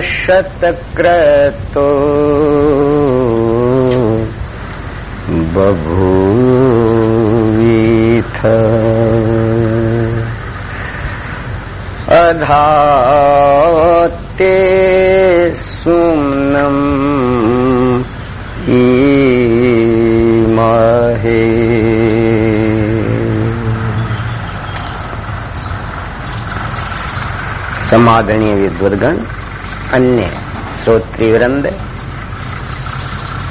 शतक्रतो बभूवीथ। अधाते सुम्नम् ईमहे। समादरणीय विद्वद्गण अन्य श्रोत्री वृंद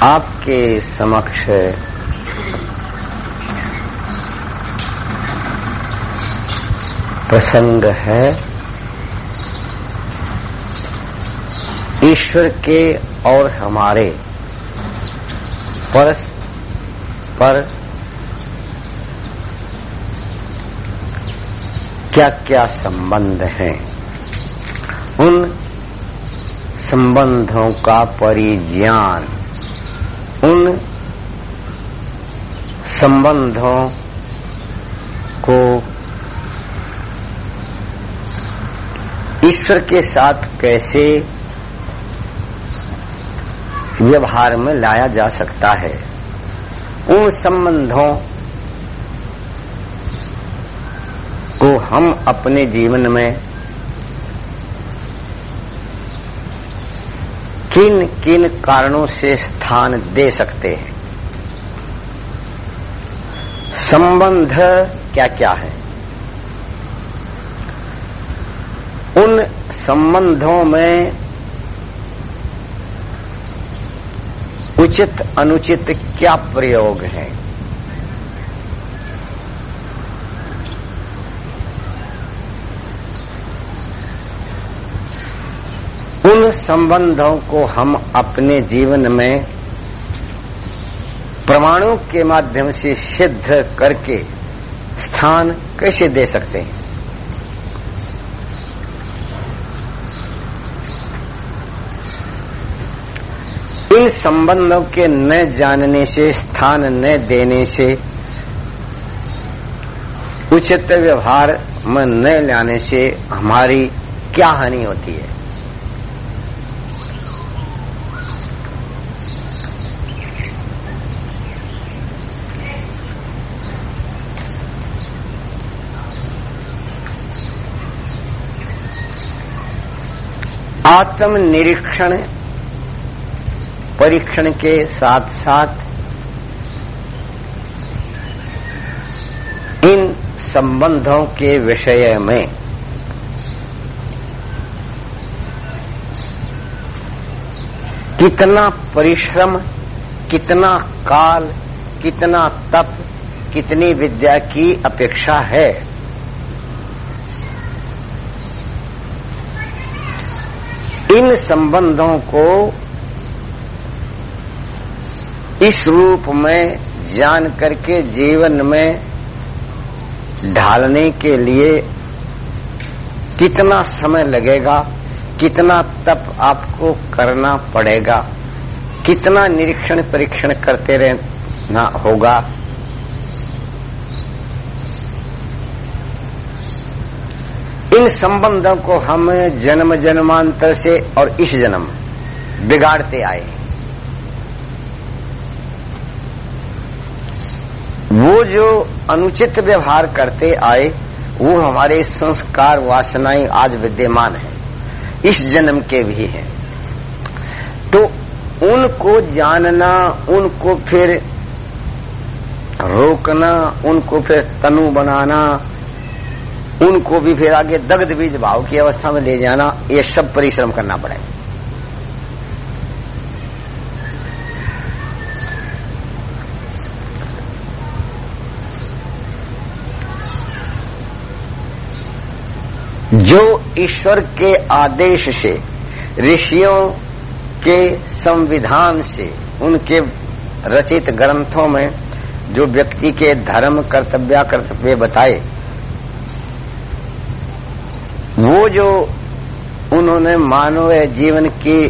आपके समक्ष प्रसंग है, ईश्वर के और हमारे परस्पर क्या क्या संबंध हैं? संबंधों का परिज्ञान। उन संबंधों को ईश्वर के साथ कैसे व्यवहार में लाया जा सकता है, उन संबंधों को हम अपने जीवन में किन किन कारणों से स्थान दे सकते हैं? संबंध क्या क्या है? उन संबंधों में उचित अनुचित क्या प्रयोग है? उन संबंधों को हम अपने जीवन में प्रमाणों के माध्यम से सिद्ध करके स्थान कैसे दे सकते हैं? इन संबंधों के न जानने से, स्थान न देने से, उचित व्यवहार में न लाने से हमारी क्या हानि होती है? आत्म निरीक्षण परीक्षण के साथ साथ इन संबंधों के विषय में कितना परिश्रम, कितना काल, कितना तप, कितनी विद्या की अपेक्षा है। इन संबंधों को इस रूप में जान करके जीवन में ढालने के लिए कितना समय लगेगा, कितना तप आपको करना पड़ेगा, कितना निरीक्षण परीक्षण करते रहना होगा इन संबंधों को हम जन्म जन्मांतर से और इस जन्म बिगाड़ते आए वो जो अनुचित व्यवहार करते आए, वो हमारे संस्कार वासनाएँ आज विद्यमान है। इस जन्म के भी हैं। तो उनको जानना, उनको फिर रोकना, उनको फिर तनु बनाना उनको भी फिर आगे दग्ध बीज भाव की अवस्था में ले जाना, ये सब परिश्रम करना पड़ेगा। जो ईश्वर के आदेश से, ऋषियों के संविधान से, उनके रचित ग्रंथों में, जो व्यक्ति के धर्म, कर्तव्य कर्तव्य बताए वो जो उन्होंने मानव जीवन की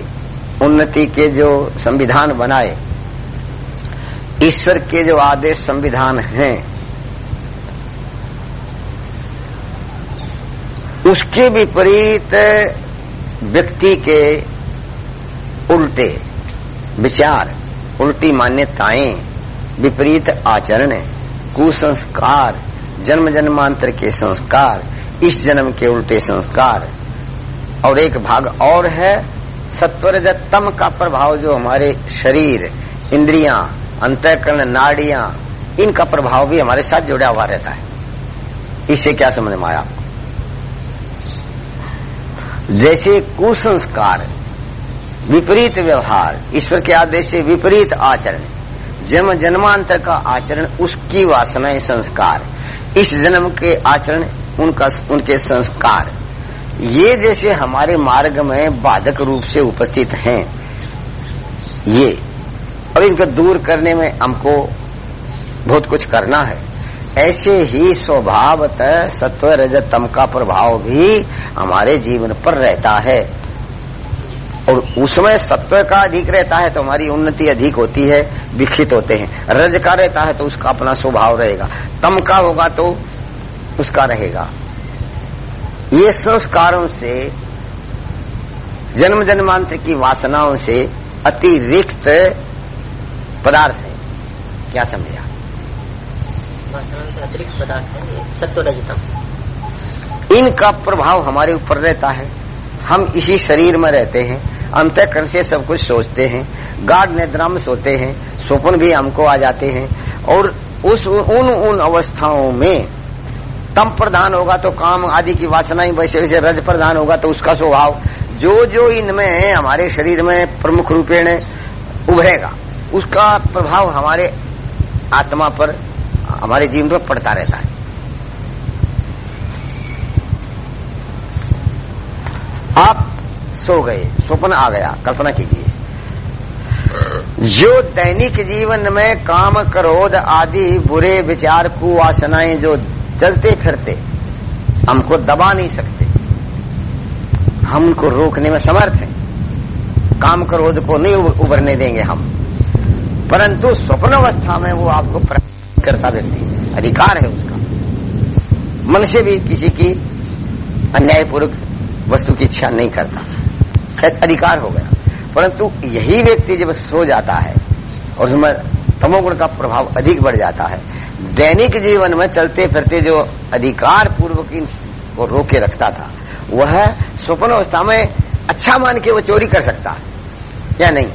उन्नति के जो संविधान बनाए, ईश्वर के जो आदेश संविधान हैं, उसके विपरीत व्यक्ति के उल्टे विचार, उल्टी मान्यताएँ, विपरीत आचरण कुसंस्कार जन्म जन्मांतर के संस्कार इस जन्म के उल्टे संस्कार। और एक भाग और है, सत्वरजतम का प्रभाव जो हमारे शरीर, इंद्रियाँ, अंतकरण, नाड़ियाँ, इनका प्रभाव भी हमारे साथ जुड़ा हुआ रहता है। इससे क्या समझ में आया? आपको जैसे कुसंस्कार, विपरीत व्यवहार, ईश्वर के आदेश से विपरीत आचरण, जन्म जन्मांतर का आचरण, उसकी वासनाएँ संस्कार। इस जन्म के आचरण उनका, उनके संस्कार। ये जैसे हमारे मार्ग में बाधक रूप से उपस्थित हैं, ये। और इनको दूर करने में हमको बहुत कुछ करना है। ऐसे ही स्वभावतः सत्व रजतम का प्रभाव भी हमारे जीवन पर रहता है। और उसमें सत्व का अधिक रहता है तो हमारी उन्नति अधिक होती है, विकसित होते हैं। रज का रहता है तो उसका अपना स्वभाव रहेगा। तम का होगा तो उसका रहेगा। ये संस्कारों से जन्म जन्मांतर की वासनाओं से अतिरिक्त पदार्थ है। क्या समझा? वासनाओं से अतिरिक्त पदार्थ है सत्व रजतम इनका प्रभाव हमारे ऊपर रहता है। हम इसी शरीर में रहते हैं अंतकरण से सब कुछ सोचते हैं गाढ़ निद्रा में सोते हैं स्वप्न भी हमको आ जाते हैं और उस उन उन अवस्थाओं में तम प्रधान होगा तो काम आदि की वासनाएँ वैसे वैसे रज प्रधान होगा तो उसका स्वभाव जो जो इनमें हमारे शरीर में प्रमुख रूपेण उभरेगा, उसका प्रभाव हमारे आत्मा पर, हमारे जीवन पर पड़ता रहता है। आप सो गए, स्वप्न आ गया, कल्पना कीजिए। जो दैनिक जीवन में काम, क्रोध आदि, बुरे विचार, कुवासनाएँ जो चलते फिरते हमको दबा नहीं सकते। हम उनको रोकने में समर्थ हैं। काम क्रोध को नहीं उभरने देंगे हम। परंतु स्वप्न अवस्था में वो आपको करता व्यक्ति अधिकार है उसका। मन से भी किसी की अन्यायपूर्वक वस्तु की इच्छा नहीं करता। अधिकार हो गया। परंतु यही व्यक्ति जब सो जाता है और उसमें तमोगुण का प्रभाव अधिक बढ़ जाता है दैनिक जीवन में चलते फिरते जो अधिकार पूर्वक को रोके रखता था, वह स्वप्न अवस्था में अच्छा मान के वो चोरी कर सकता है, या नहीं?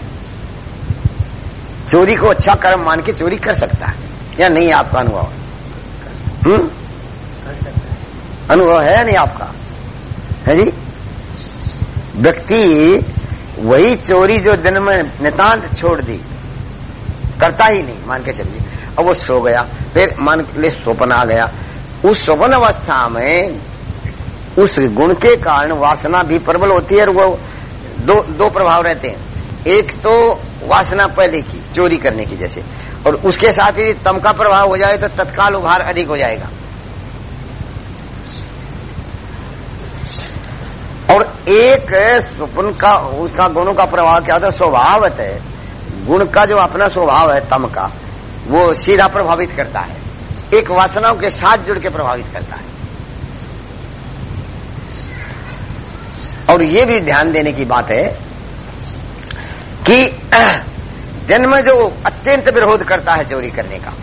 चोरी को अच्छा कर्म मान के चोरी कर सकता है, या नहीं आपका अनुभव? हम्म? अनुभव है या नहीं आपका? है जी? व्यक्ति वही चोरी जो दिन में नितांत छोड़ दी करता ही नहीं, मान के चलिए। अब वो सो गया, फिर मान ले स्वप्न आ गया। उस स्वप्न अवस्था में उस गुण के कारण वासना भी प्रबल होती है और वो दो दो प्रभाव रहते हैं। एक तो वासना पहले की, चोरी करने की जैसे। और उसके साथ ही तम का प्रभाव हो जाए तो तत्काल उभार अधिक हो जाएगा। और एक स्वप्न का, उसका गुणों का प्रभाव क्या होता है? स्वभावत है। गुण का जो अपना स्वभाव है तम का वो सीधा प्रभावित करता है। एक वासनाओं के साथ जुड़ के प्रभावित करता है। और ये भी ध्यान देने की बात है कि जन्म जो अत्यंत विरोध करता है चोरी करने का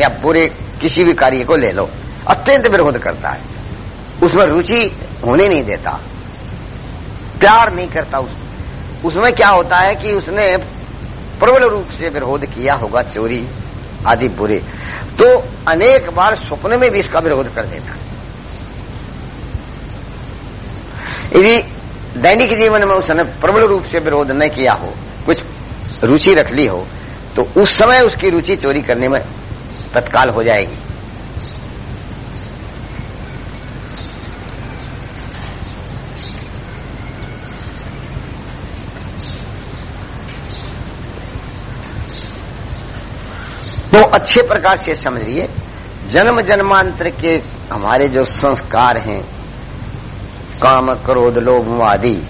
या बुरे किसी भी कार्य को ले लो अत्यंत विरोध करता है। उसमें रुचि होने नहीं देता प्यार नहीं करता उस, उसमें क्या होता है कि उसने प्रबल रूप से विरोध किया होगा चोरी आदि बुरे तो अनेक बार स्वप्न में भी इसका विरोध कर देता। यदि दैनिक जीवन में उसने प्रबल रूप से विरोध न किया हो, कुछ रुचि रख ली हो तो उस समय उसकी रुचि चोरी करने में तत्काल हो जाएगी। तो अच्छे प्रकार से समझिए। जन्म जन्मांतर के हमारे जो संस्कार हैं, काम, क्रोध, लोभ, आदि,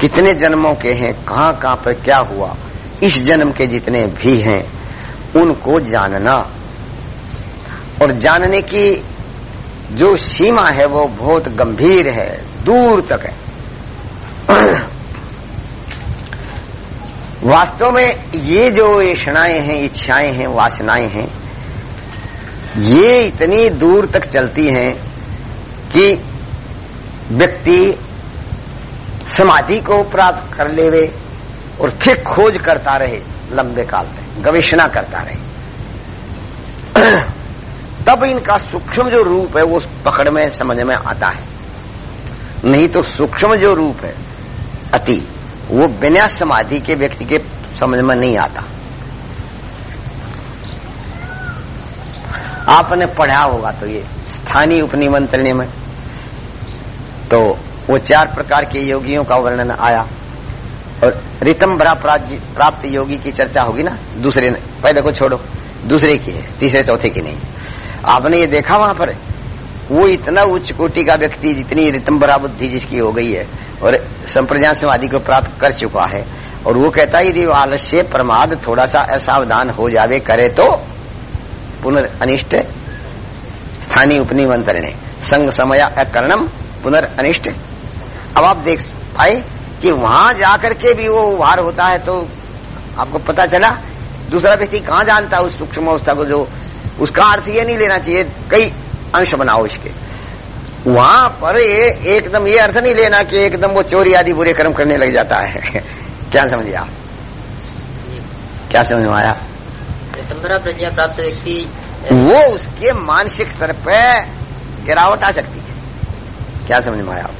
कितने जन्मों के हैं, कहाँ कहाँ पर क्या हुआ, इस जन्म के जितने भी हैं, उनको जानना। और जानने की जो सीमा है, वो बहुत गंभीर है, दूर तक है। वास्तव में ये जो ऐषणाएँ हैं इच्छाएँ हैं, वासनाएँ हैं, ये इतनी दूर तक चलती हैं कि व्यक्ति समाधि को प्राप्त कर लेवे और फिर खोज करता रहे लंबे काल में गवेषणा करता रहे। तब इनका सूक्ष्म जो रूप है, वो पकड़ में, समझ में आता है। नहीं तो सूक्ष्म जो रूप है अति वो बिना समाधि के व्यक्ति के समझ में नहीं आता। आपने पढ़ा होगा तो ये स्थानीय उपनिमंत्रण में। तो वो चार प्रकार के योगियों का वर्णन आया। और रितम बड़ा प्राप्त योगी की चर्चा होगी ना? दूसरे पहले को छोड़ो। दूसरे की है, तीसरे चौथे की नहीं। आपने ये देखा वहाँ पर? वो इतना उच्च कोटि का व्यक्ति, जितनी रितंबरा बुद्धि जिसकी हो गई है, और संप्रज्ञान समाधि को प्राप्त कर चुका है, और वो कहता है, यदि आलस्य प्रमाद थोड़ा सा असावधान हो जावे, करे तो पुनर्निष्ट स्थानीय उपनिमंत्रण संग समय अकर्णम पुनर्निष्ट अब आप देख पाए कि वहाँ जाकर के भी वो उभार होता है तो आपको पता चला, दूसरा व्यक्ति कहाँ जानता है उस सूक्ष्म अवस्था को जो, उसका अर्थ ये नहीं लेना चाहिए, कई अंश बनाओ इसके। वहाँ पर ये एकदम ये अर्थ नहीं लेना कि एकदम वो चोरी आदि बुरे कर्म करने लग जाता है। क्या समझिए आप? क्या समझ में आया प्रज्ञा प्राप्त व्यक्ति वो उसके मानसिक स्तर पे गिरावट आ सकती है। क्या समझ में आया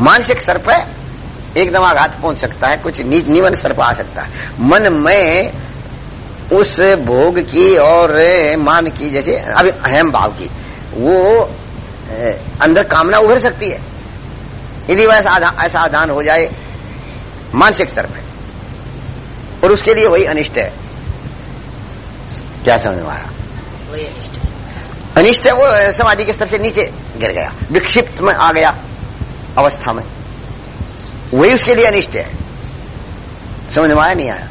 मानसिक स्तर पे एकदम आघात पहुँच सकता है कुछ निवन स्तर पर आ सकता है। मन में उस भोग की और मान की जैसे अभी अहम भाव की वो अंदर कामना उभर सकती है। यदि वह ऐसा आधान हो जाए मानसिक स्तर पर और उसके लिए वही अनिष्ट है क्या समझ में आया अनिष्ट। है वो समाधि के स्तर से नीचे गिर गया विक्षिप्त में आ गया अवस्था में। वही उसके लिए अनिष्ट है। समझ में आया नहीं आया?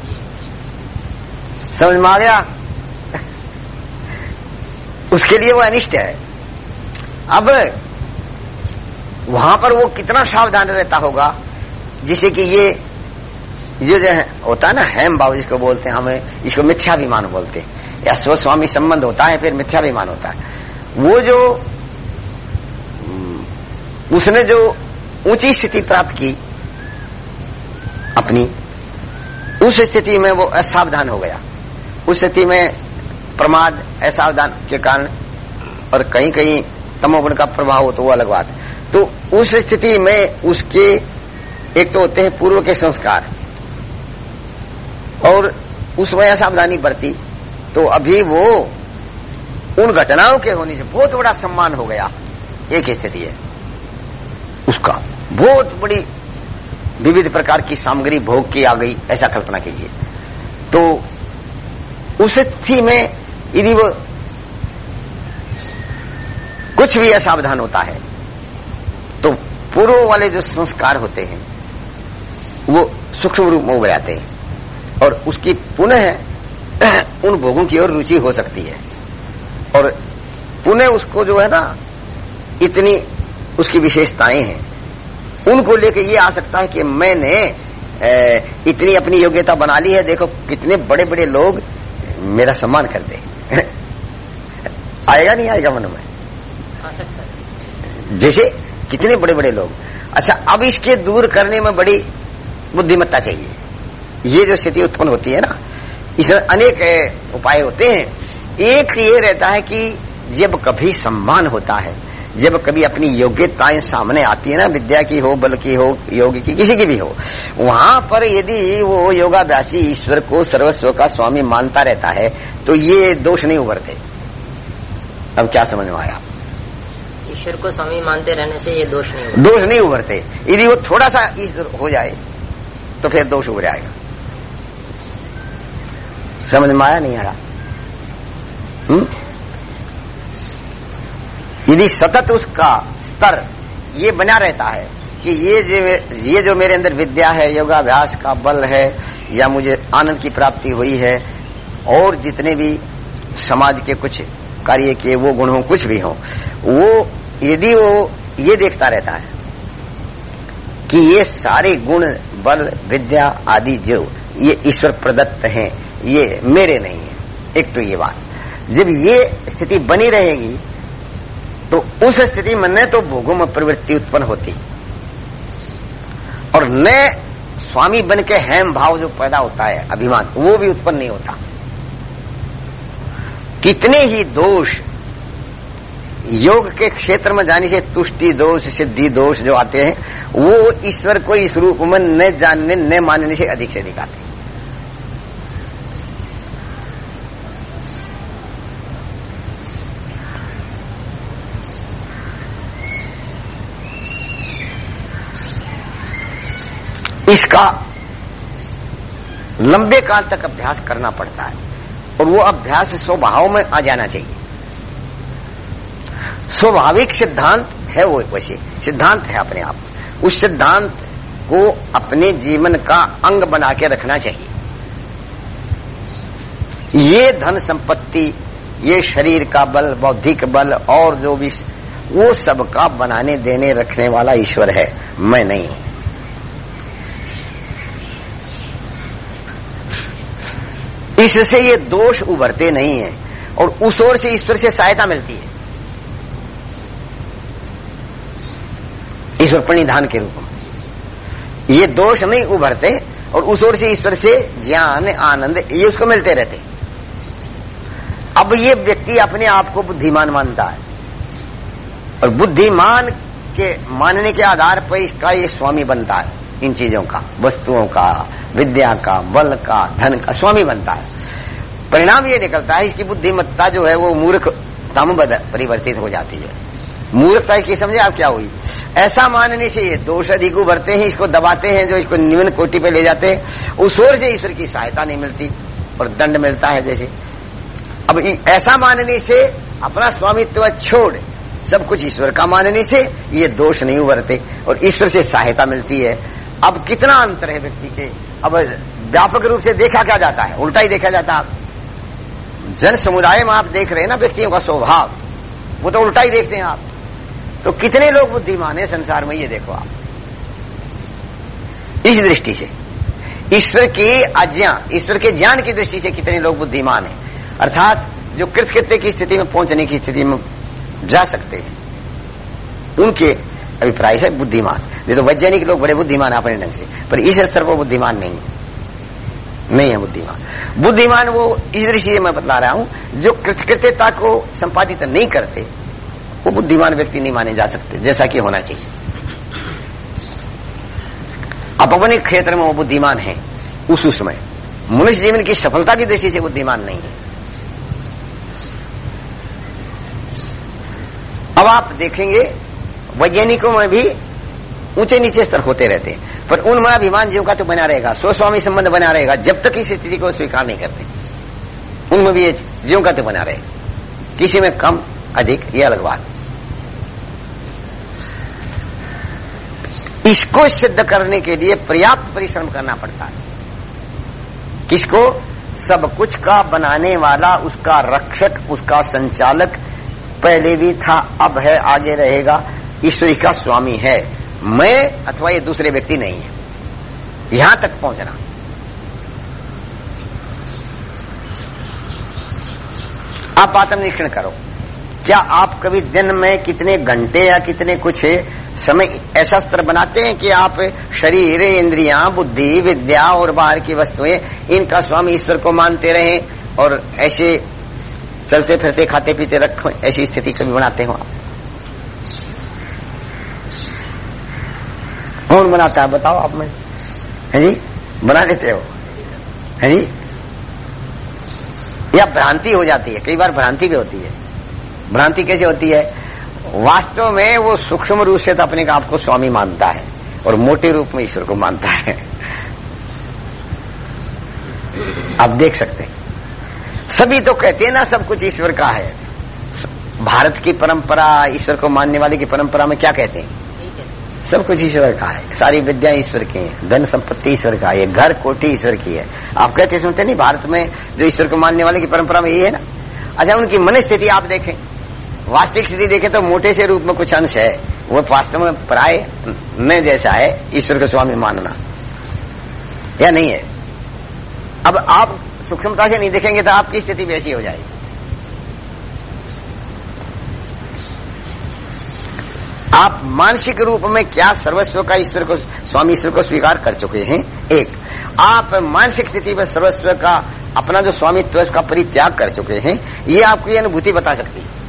समझ में आ गया? उसके लिए वो अनिष्ट है। अब वहाँ पर वो कितना सावधान रहता होगा? जिसे कि ये जो जो है, होता है ना, हेम भाव जिसको बोलते हैं, हमें इसको मिथ्याभिमान बोलते हैं। या स्वस्वामी संबंध होता है, फिर मिथ्याभिमान होता है। वो जो उसने जो ऊँची स्थिति प्राप्त की, अपनी, उस स्थिति में वो असावधान हो गया। उस स्थिति में प्रमाद असावधान के कारण और कहीं कहीं तमोगुण का प्रभाव हो तो वो अलग बात तो उस स्थिति में उसके, एक तो होते हैं पूर्व के संस्कार। और उसमें असावधानी बरती तो अभी वो उन घटनाओं के होने से बहुत बड़ा सम्मान हो गया। एक स्थिति है। उसका बहुत बड़ी विविध प्रकार की सामग्री भोग की आ गई, ऐसा कल्पना कीजिए। तो उस स्थिति में यदि वो कुछ भी असावधान होता है तो पूर्व वाले जो संस्कार होते हैं, वो सूक्ष्म रूप में उभर आते हैं। और उसकी पुनः उन भोगों की ओर रुचि हो सकती है। और पुनः उसको जो है ना, इतनी उसकी विशेषताएँ हैं, उनको लेके ये आ सकता है कि मैंने इतनी अपनी योग्यता बना ली है, देखो कितने बड़े बड़े लोग मेरा सम्मान करते आएगा नहीं आएगा मन में? सकता है। जैसे कितने बड़े बड़े लोग। अच्छा अब इसके दूर करने में बड़ी बुद्धिमत्ता चाहिए। ये जो स्थिति उत्पन्न होती है ना, इसमें अनेक उपाय होते हैं। एक ये रहता है कि जब कभी सम्मान होता है, जब कभी अपनी योग्यताएँ सामने आती है ना, विद्या की हो, बल की हो, योग की, किसी की भी हो, वहाँ पर यदि वो योगाभ्यासी ईश्वर को सर्वस्व का स्वामी मानता रहता है तो ये दोष नहीं उभरते। अब क्या समझ में आया? ईश्वर को स्वामी मानते रहने से ये दोष नहीं दोष नहीं उभरते। यदि वो थोड़ा सा हो जाए तो फिर दोष उभर आएगा। समझ में आया नहीं रहा? हम्म? यदि सतत उसका स्तर ये बना रहता है कि ये जो ये जो मेरे अंदर विद्या है, योगाभ्यास का बल है, या मुझे आनंद की प्राप्ति हुई है, और जितने भी समाज के कुछ कार्य किए, वो गुण हो, कुछ भी हो, वो यदि वो ये देखता रहता है कि ये सारे गुण, बल, विद्या आदि जो ये ईश्वर प्रदत्त हैं, ये मेरे नहीं है। एक तो ये बात। जब ये स्थिति बनी रहेगी तो उस स्थिति में न तो भोगों में प्रवृत्ति उत्पन्न होती। और न स्वामी बन के हैम भाव जो पैदा होता है, अभिमान, वो भी उत्पन्न नहीं होता। कितने ही दोष योग के क्षेत्र में जाने से तुष्टि दोष, सिद्धि दोष जो आते हैं, वो ईश्वर को इस रूप में न जानने, न मानने से अधिक से अधिक आते हैं। इसका लंबे काल तक अभ्यास करना पड़ता है और वो अभ्यास स्वभाव में आ जाना चाहिए। स्वाभाविक सिद्धांत है वो वैसे। सिद्धांत है अपने आप। उस सिद्धांत को अपने जीवन का अंग बना के रखना चाहिए। ये धन संपत्ति, ये शरीर का बल, बौद्धिक बल और जो भी, वो सबका बनाने, देने, रखने वाला ईश्वर है। मैं नहीं। इससे ये दोष उभरते नहीं है और उस ओर से ईश्वर से सहायता मिलती है। ईश्वर प्रणिधान के रूप में। ये दोष नहीं उभरते और उस ओर से ईश्वर से ज्ञान, आनंद, ये उसको मिलते रहते। अब ये व्यक्ति अपने आप को बुद्धिमान मानता है। और बुद्धिमान के मानने के आधार पर इसका ये स्वामी बनता है। इन चीज़ों का, वस्तुओं का, विद्या का, बल का, धन का स्वामी बनता है। परिणाम ये निकलता है इसकी बुद्धिमत्ता जो है वो मूर्खता में परिवर्तित हो जाती है। मूर्खता की समझे आप क्या हुई? ऐसा मानने से ये दोष अधिक उभरते हैं, इसको दबाते हैं, जो इसको निम्न कोटि पे ले जाते हैं, उस ओर से ईश्वर की सहायता नहीं मिलती और दंड मिलता है जैसे। अब ऐसा मानने से अपना स्वामित्व छोड़, सब कुछ ईश्वर का मानने से ये दोष नहीं उभरते और ईश्वर से सहायता मिलती है। अब कितना अंतर है व्यक्ति के? अब व्यापक रूप से देखा क्या जाता है? उल्टा ही देखा जाता है। जन समुदाय में आप देख रहे हैं ना व्यक्तियों का स्वभाव, वो तो उल्टा ही देखते हैं आप। तो कितने लोग बुद्धिमान है संसार में, ये देखो आप। इस दृष्टि से, ईश्वर की आज्ञा, ईश्वर के ज्ञान की दृष्टि से कितने लोग बुद्धिमान है। अर्थात, जो कृतकृत्य की स्थिति में पहुँचने की स्थिति में जा सकते हैं। उनके अभिप्राय से बुद्धिमान। नहीं तो वैज्ञानिक लोग बड़े बुद्धिमान है अपने ढंग से, पर इस स्तर पर बुद्धिमान नहीं है। नहीं है बुद्धिमान। बुद्धिमान वो इस दृष्टि से मैं बता रहा हूँ, जो कृतकृत्यता को संपादित नहीं करते वो बुद्धिमान व्यक्ति नहीं माने जा सकते, जैसा कि होना चाहिए। अब अपने क्षेत्र में वो बुद्धिमान है, उस उसमें। मनुष्य जीवन की सफलता की दृष्टि से बुद्धिमान नहीं है। अब आप देखेंगे, वैज्ञानिकों में भी ऊँचे नीचे स्तर होते रहते हैं। पर उनमें अभिमान जीव का तो बना रहेगा, स्वस्वामी संबंध बना रहेगा, जब तक इस स्थिति को स्वीकार नहीं करते। उनमें भी जीव का तो बना रहेगा किसी में कम, अधिक ये अलग बात। इसको सिद्ध करने के लिए पर्याप्त परिश्रम करना पड़ता है? किसको? सब कुछ का बनाने वाला, उसका रक्षक, उसका संचालक पहले भी था, अब है, आगे रहेगा। ईश्वरी का स्वामी है। मैं अथवा ये दूसरे व्यक्ति नहीं है। यहाँ तक पहुँचना। आप आत्मनिरीक्षण करो। क्या आप कभी दिन में कितने घंटे या कितने कुछ समय ऐसा स्तर बनाते हैं कि आप शरीर, इंद्रियाँ, बुद्धि, विद्या और बाहर की वस्तुएँ, इनका स्वामी ईश्वर को मानते रहें और ऐसे चलते फिरते खाते पीते रखो, ऐसी स्थिति कभी बनाते हो आप। कौन बनाता है, बताओ आप में। है जी? बना लेते हो। है जी? या भ्रांति हो जाती है। कई बार भ्रांति भी होती है। भ्रांति कैसे होती है? वास्तव में वो सूक्ष्म रूप से तो अपने आप को स्वामी मानता है और मोटे रूप में ईश्वर को मानता है। आप देख सकते हैं। सभी तो कहते हैं ना, सब कुछ ईश्वर का है। भारत की परंपरा, ईश्वर को मानने वाले की परंपरा में क्या कहते हैं? सब कुछ ईश्वर का है। सारी विद्या ईश्वर की है। धन संपत्ति ईश्वर का है। घर कोठी ईश्वर की है। आप कहते सुनते नहीं, भारत में जो ईश्वर को मानने वाले की परंपरा में ये है ना? अच्छा उनकी मन स्थिति आप देखें। वास्तविक स्थिति देखे तो मोटे से रूप में कुछ अंश है। वो वास्तव में प्राय में जैसा है, ईश्वर को स्वामी मानना। या नहीं है? अब आप सूक्ष्मता से नहीं देखेंगे तो आपकी स्थिति वैसी हो जाएगी। आप मानसिक रूप में क्या सर्वस्व का ईश्वर को, स्वामी ईश्वर को स्वीकार कर चुके हैं? एक, आप मानसिक स्थिति में सर्वस्व का, अपना जो स्वामित्व उसका परित्याग कर चुके हैं, ये आपको अनुभूति बता सकती है।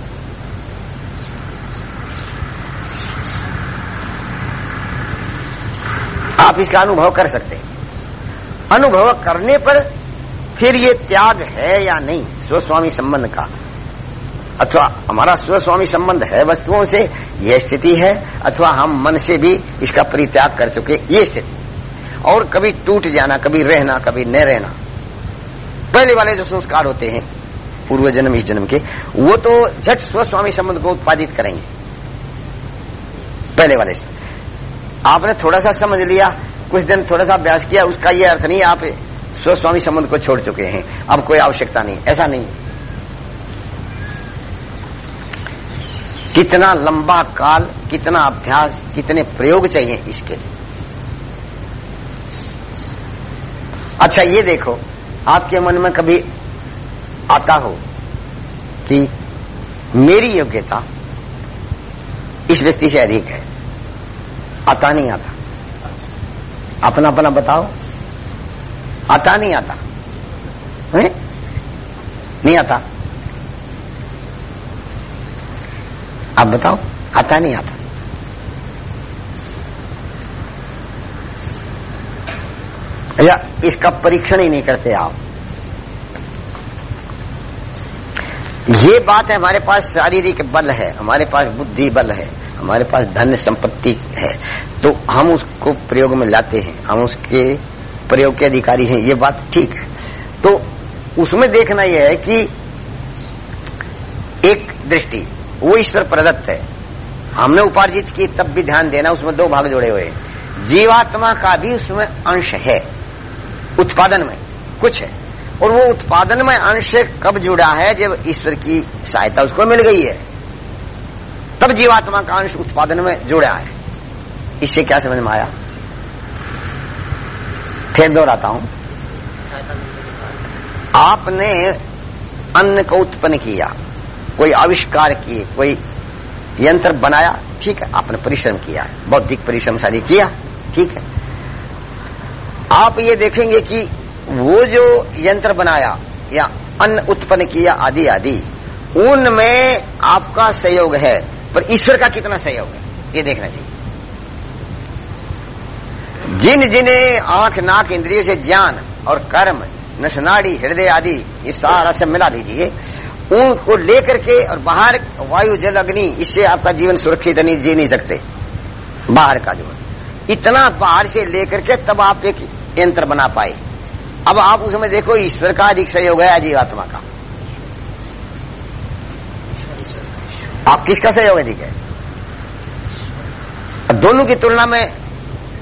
आप इसका अनुभव कर सकते हैं। अनुभव करने पर फिर ये त्याग है या नहीं? स्वस्वामी संबंध का। अथवा हमारा स्वस्वामी संबंध है वस्तुओं से यह स्थिति है, अथवा हम मन से भी इसका परित्याग कर चुके ये स्थिति। और कभी टूट जाना, कभी रहना, कभी न रहना। पहले वाले जो संस्कार होते हैं पूर्व जन्म इस जन्म के, वो तो झट स्वस्वामी संबंध को उत्पादित करेंगे। पहले वाले से। आपने थोड़ा सा समझ लिया, कुछ दिन थोड़ा सा अभ्यास किया, उसका ये अर्थ नहीं आप स्वस्वामी संबंध को छोड़ चुके हैं। अब कोई आवश्यकता नहीं, ऐसा नहीं। कितना लंबा काल, कितना अभ्यास, कितने प्रयोग चाहिए इसके लिए। अच्छा ये देखो, आपके मन में कभी आता हो कि मेरी योग्यता इस व्यक्ति से अधिक है? आता नहीं आता। अपना अपना बताओ। आता नहीं आता। है? नहीं आता। आप बताओ, आता नहीं आता। या, इसका परीक्षण ही नहीं करते आप। ये बात है, हमारे पास शारीरिक बल है, हमारे पास बुद्धि बल है। हमारे पास धन संपत्ति है तो हम उसको प्रयोग में लाते हैं, हम उसके प्रयोग के अधिकारी हैं, ये बात ठीक तो उसमें देखना यह है कि एक दृष्टि, वो ईश्वर प्रदत्त है। हमने उपार्जित की, तब भी ध्यान देना, उसमें दो भाग जुड़े हुए जीवात्मा का भी उसमें अंश है, उत्पादन में, कुछ है। और वो उत्पादन में अंश कब जुड़ा है, जब ईश्वर की सहायता उसको मिल गई है। तब जीवात्मा का अंश उत्पादन में जुड़ा है। इससे क्या समझ में आया? फिर दोहराता हूँ। आपने अन्न को उत्पन्न किया, कोई आविष्कार किए, कोई यंत्र बनाया, ठीक है, आपने परिश्रम किया, बौद्धिक परिश्रम शादी किया, ठीक है। आप ये देखेंगे कि वो जो यंत्र बनाया या अन्न उत्पन्न किया, आदि आदि, उनमें आपका सहयोग है। पर ईश्वर का कितना सहयोग है? ये देखना चाहिए। जिन जिन्हें आँख नाक इंद्रियों से ज्ञान और कर्म नशनाड़ी हृदय आदि, ये सारा सब मिला दीजिए, उनको लेकर के और बाहर वायु, जल, अग्नि, इससे आपका जीवन सुरक्षित नहीं, जी नहीं सकते। बाहर का जीवन। इतना बाहर से लेकर के तब आप एक यंत्र बना पाए। अब आप उसमें देखो, ईश्वर का अधिक सहयोग है जीवात्मा का। आप किसका सहयोग है दोनों की तुलना में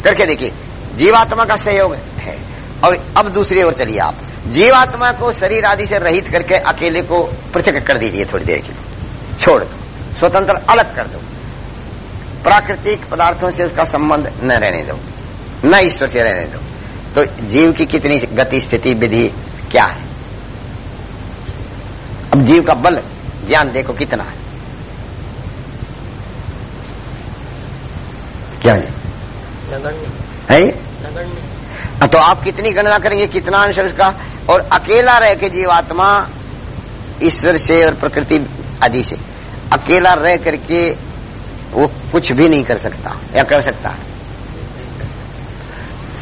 करके देखिए, जीवात्मा का सहयोग है। और अब दूसरी ओर चलिए आप। जीवात्मा को शरीर आदि से रहित करके अकेले को पृथक कर दीजिए थोड़ी देर के लिए। छोड़ दो। स्वतंत्र अलग कर दो। प्राकृतिक पदार्थों से उसका संबंध न रहने दो। न ईश्वर से रहने दो। तो जीव की कितनी गति, स्थिति, विधि क्या है? अब जीव का बल ज्ञान देखो कितना है। क्या है? तो आप कितनी गणना करेंगे कितना अंश उसका? और अकेला रह के जीवात्मा ईश्वर से और प्रकृति आदि से अकेला रह करके वो कुछ भी नहीं कर सकता या कर सकता है?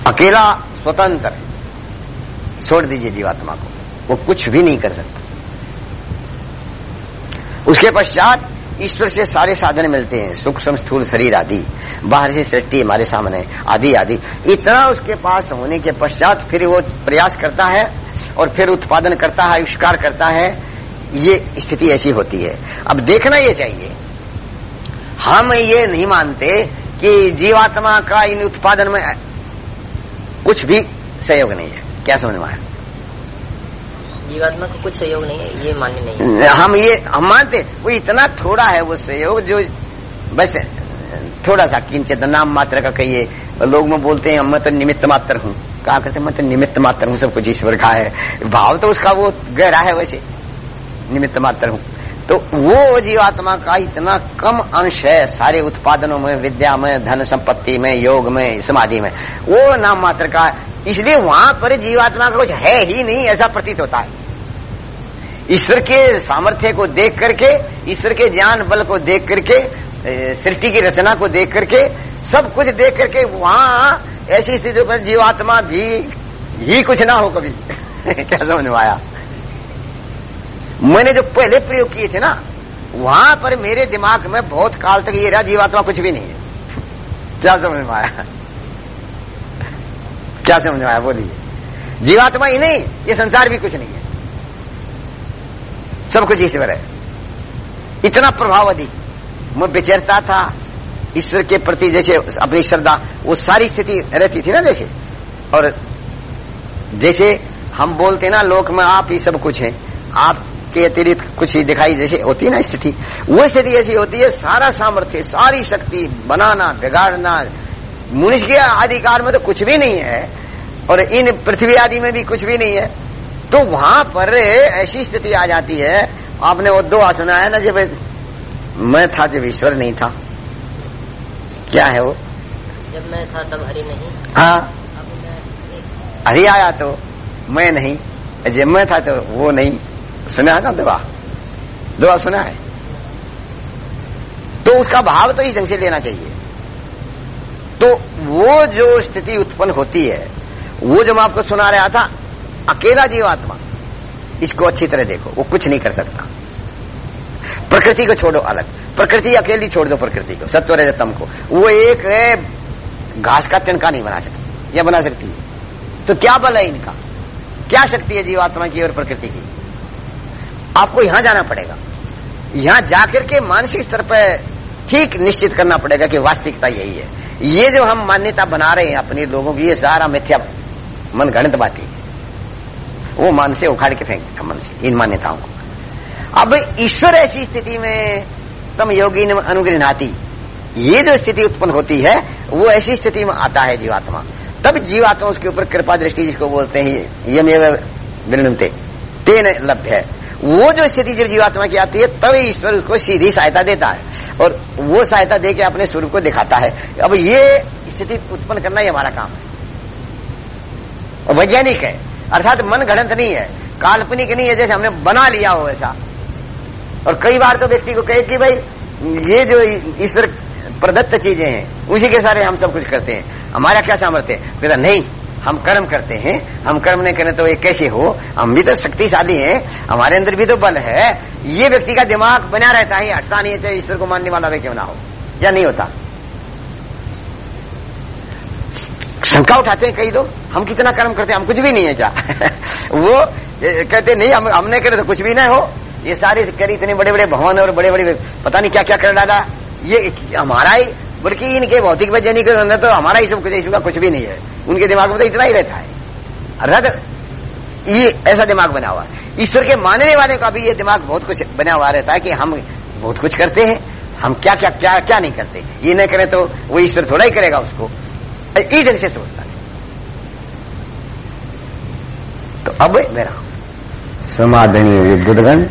अकेला स्वतंत्र छोड़ दीजिए जीवात्मा को वो कुछ भी नहीं कर सकता। उसके पश्चात ईश्वर से सारे साधन मिलते हैं सूक्ष्म स्थूल, शरीर आदि। बाहर से सृष्टि हमारे सामने, आदि आदि। इतना उसके पास होने के पश्चात फिर वो प्रयास करता है और फिर उत्पादन करता है, आविष्कार करता है। ये स्थिति ऐसी होती है। अब देखना ये चाहिए। हम ये नहीं मानते कि जीवात्मा का इन उत्पादन में कुछ भी सहयोग नहीं है। क्या समझ में आया? जीवात्मा को कुछ सहयोग नहीं है, ये मान्य नहीं है। हम ये, हम मानते वो इतना थोड़ा है वो सहयोग जो, बस, थोड़ा सा किंचित नाम मात्र का कहिए। लोग में बोलते हैं, मैं तो निमित्त मात्र हूँ। कहा करते मैं तो निमित्त मात्र हूँ, सब कुछ ईश्वर का है। भाव तो उसका वो गहरा है वैसे, निमित्त मात्र हूँ। तो वो जीवात्मा का इतना कम अंश है, सारे उत्पादनों में, विद्या में, धन संपत्ति में, योग में, समाधि में, वो नाम मात्र का, इसलिए वहाँ पर जीवात्मा का कुछ है ही नहीं, ऐसा प्रतीत होता है। ईश्वर के सामर्थ्य को देख करके, ईश्वर के ज्ञान बल को देख करके सृष्टि की रचना को देख करके, सब कुछ देख करके वहाँ ऐसी स्थिति पर जीवात्मा भी ही कुछ ना हो कभी। क्या समझ में आया? मैंने जो पहले प्रयोग किए थे ना, वहाँ पर मेरे दिमाग में बहुत काल तक ये रहा, जीवात्मा कुछ भी नहीं है। क्या समझ में आया? क्या समझ में आया? बोलिए। जीवात्मा ही नहीं, ये संसार भी कुछ नहीं है। सब कुछ ईश्वर है। इतना प्रभाव अधिक मैं विचरता था। ईश्वर के प्रति जैसे अपनी श्रद्धा, वो सारी स्थिति रहती थी ना जैसे। और जैसे हम बोलते ना, लोक में आप ही सब कुछ है। आपके अतिरिक्त कुछ ही दिखाई जैसे होती है ना स्थिति। वो स्थिति ऐसी होती है, सारा सामर्थ्य, सारी शक्ति बनाना, बिगाड़ना मनुष्य के अधिकार में तो कुछ भी नहीं है। और इन पृथ्वी आदि में भी कुछ भी नहीं है। तो वहाँ पर ऐसी स्थिति आ जाती है। आपने वो दो सुना है ना जब मैं था जब ईश्वर नहीं था। क्या है वो? जब मैं था तब हरि नहीं। हाँ। हरि आया तो मैं नहीं। जब मैं था तो वो नहीं। सुना है ना दुआ दुआ सुना है? तो उसका भाव तो इस ढंग से लेना चाहिए। तो वो जो स्थिति उत्पन्न होती है वो जो मैं आपको सुना रहा था अकेला जीवात्मा। इसको अच्छी तरह देखो, वो कुछ नहीं कर सकता। प्रकृति को छोड़ो अलग। प्रकृति अकेली छोड़ दो प्रकृति को, सत्व रजतम को। वो एक घास का तिनका नहीं बना सकती, या बना सकती है। तो क्या बल है इनका? क्या शक्ति है जीवात्मा की और प्रकृति की? आपको यहाँ जाना पड़ेगा। यहाँ जाकर के मानसिक स्तर पर ठीक निश्चित करना पड़ेगा कि वास्तविकता यही है। ये जो हम मान्यता बना रहे हैं अपने लोगों की, ये सारा मिथ्या मन गणित बाती। वो मन से उखाड़ के फेंक मन से, इन मान्यताओं को। अब ईश्वर ऐसी स्थिति में तम योगी अनुग्रहणाती ये जो स्थिति उत्पन्न होती है, वो ऐसी स्थिति में आता है जीवात्मा। तब जीवात्मा उसके ऊपर कृपा दृष्टि जिसको बोलते हैं, यमेव विनते तेन लभ्य। है वो जो स्थिति जब जीवात्मा की आती है, तब ईश्वर उसको सीधी सहायता देता है और वो सहायता दे के अपने स्वरूप को दिखाता है। अब ये स्थिति उत्पन्न करना ही हमारा काम है। वैज्ञानिक है अर्थात मन गणत नहीं है, काल्पनिक नहीं है, जैसे हमने बना लिया हो ऐसा। और कई बार तो व्यक्ति को कहे कि भाई, ये जो ईश्वर प्रदत्त चीज़ें हैं, उसी के सारे हम सब कुछ करते हैं। हमारा क्या सामर्थ्य है? कहता, नहीं, हम कर्म करते हैं। हम कर्म नहीं करें तो ये कैसे हो? हम भी तो शक्तिशाली हैं। हमारे अंदर भी तो बल है। ये व्यक्ति का दिमाग बना रहता है, हटता नहीं है, चाहे ईश्वर को मानने वाला भी क्यों ना हो। या नहीं होता? शंका उठाते हैं कई लोग, हम कितना कर्म करते हैं, हम कुछ भी नहीं है क्या? वो कहते, नहीं, हम, हमने करे तो कुछ भी ना हो। ये सारे करी इतने बड़े बड़े भवन और बड़े बड़े पता नहीं क्या क्या कर डाला। ये हमारा ही, बल्कि इनके भौतिक वैज्ञानिक तो हमारा ही सब कुछ, इसका कुछ भी नहीं है। उनके दिमाग में तो इतना ही रहता है। अर्थात ये ऐसा दिमाग बना हुआ ईश्वर के मानने वाले का भी ये दिमाग बहुत कुछ बना हुआ रहता है कि हम बहुत कुछ करते हैं, हम क्या क्या क्या क्या नहीं करते। ये नहीं करें तो वो ईश्वर थोड़ा ही करेगा उसको। इस ढंग से समझता है तो अब मेरा। समादनीय बुद्धगण।